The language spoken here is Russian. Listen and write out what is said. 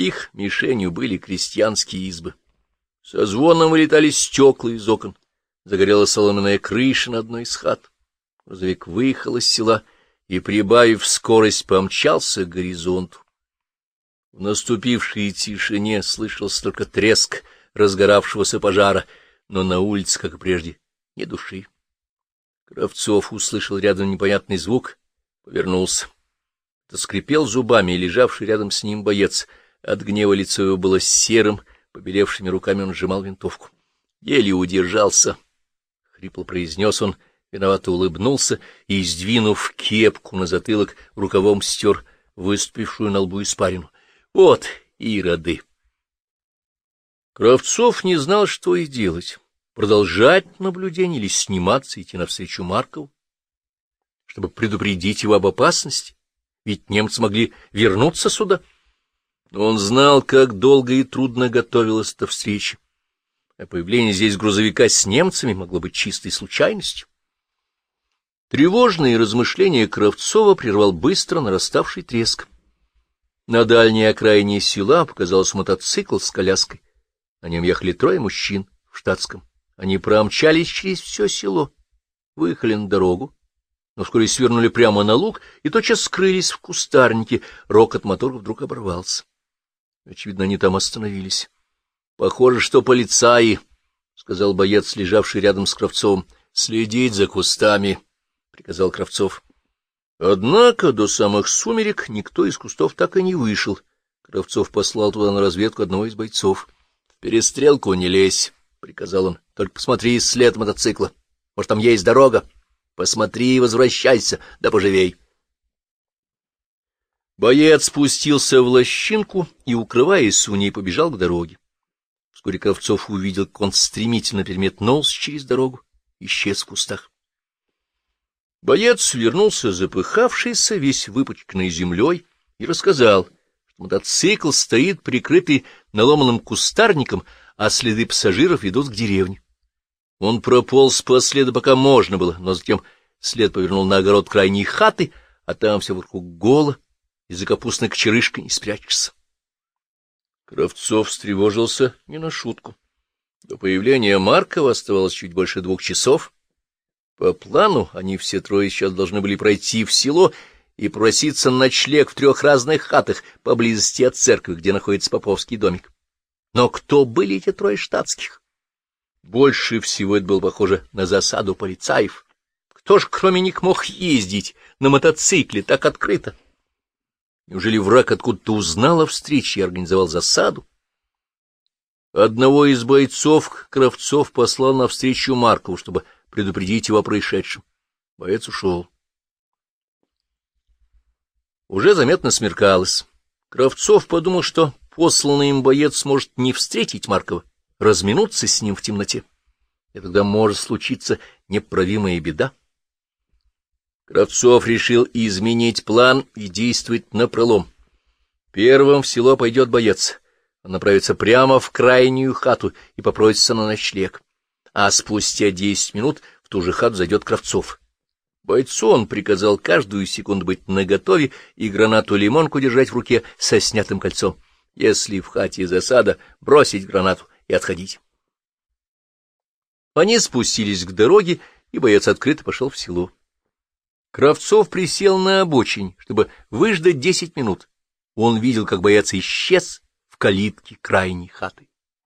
Их мишенью были крестьянские избы. Со звоном вылетали стекла из окон. Загорелась соломенная крыша на одной из хат. Грузовик выехал из села и, прибавив скорость, помчался к горизонту. В наступившей тишине слышался только треск разгоравшегося пожара, но на улице, как и прежде, ни души. Кравцов услышал рядом непонятный звук, повернулся. Это скрипел зубами лежавший рядом с ним боец. От гнева лицо его было серым, побелевшими руками он сжимал винтовку. Еле удержался, — хрипло произнес он, виновато улыбнулся и, сдвинув кепку на затылок, рукавом стер выступившую на лбу испарину. Вот ироды! Кравцов не знал, что и делать. Продолжать наблюдение или сниматься, идти навстречу Маркову, чтобы предупредить его об опасности, ведь немцы могли вернуться сюда. Он знал, как долго и трудно готовилась эта встреча, а появление здесь грузовика с немцами могло быть чистой случайностью. Тревожные размышления Кравцова прервал быстро нараставший треск. На дальней окраине села показался мотоцикл с коляской. На нем ехали трое мужчин в штатском. Они промчались через все село, выехали на дорогу, но вскоре свернули прямо на луг и тотчас скрылись в кустарнике. Рокот мотора вдруг оборвался. Очевидно, они там остановились. — Похоже, что полицаи, — сказал боец, лежавший рядом с Кравцовым. — Следить за кустами, — приказал Кравцов. Однако до самых сумерек никто из кустов так и не вышел. Кравцов послал туда на разведку одного из бойцов. — В перестрелку не лезь, — приказал он. — Только посмотри след мотоцикла. Может, там есть дорога? Посмотри и возвращайся, да поживей. Боец спустился в лощинку и, укрываясь у ней, побежал к дороге. Вскоре Кравцов увидел, как он стремительно переметнулся через дорогу, исчез в кустах. Боец вернулся запыхавшийся, весь выпачканный землей, и рассказал, что мотоцикл стоит прикрытый наломанным кустарником, а следы пассажиров ведут к деревне. Он прополз по следу, пока можно было, но затем след повернул на огород крайней хаты, а там все вокруг голо, и за капустной кочерышкой не спрячешься. Кравцов встревожился не на шутку. До появления Маркова оставалось чуть больше двух часов, по плану они все трое сейчас должны были пройти в село и проситься на ночлег в трех разных хатах поблизости от церкви, где находится Поповский домик. Но кто были эти трое штатских? Больше всего это было похоже на засаду полицаев. Кто ж кроме них мог ездить на мотоцикле так открыто? Неужели враг откуда-то узнал о встрече и организовал засаду? Одного из бойцов Кравцов послал навстречу Маркову, чтобы предупредить его о происшедшем. Боец ушел. Уже заметно смеркалось. Кравцов подумал, что посланный им боец может не встретить Маркова, разминуться с ним в темноте. И тогда может случиться неправимая беда. Кравцов решил изменить план и действовать напролом. Первым в село пойдет боец. Он направится прямо в крайнюю хату и попросится на ночлег а спустя десять минут в ту же хату зайдет Кравцов. Бойцу он приказал каждую секунду быть наготове и гранату-лимонку держать в руке со снятым кольцом. Если в хате засада, бросить гранату и отходить. Они спустились к дороге, и боец открыто пошел в село. Кравцов присел на обочине, чтобы выждать десять минут. Он видел, как боец исчез в калитке крайней хаты.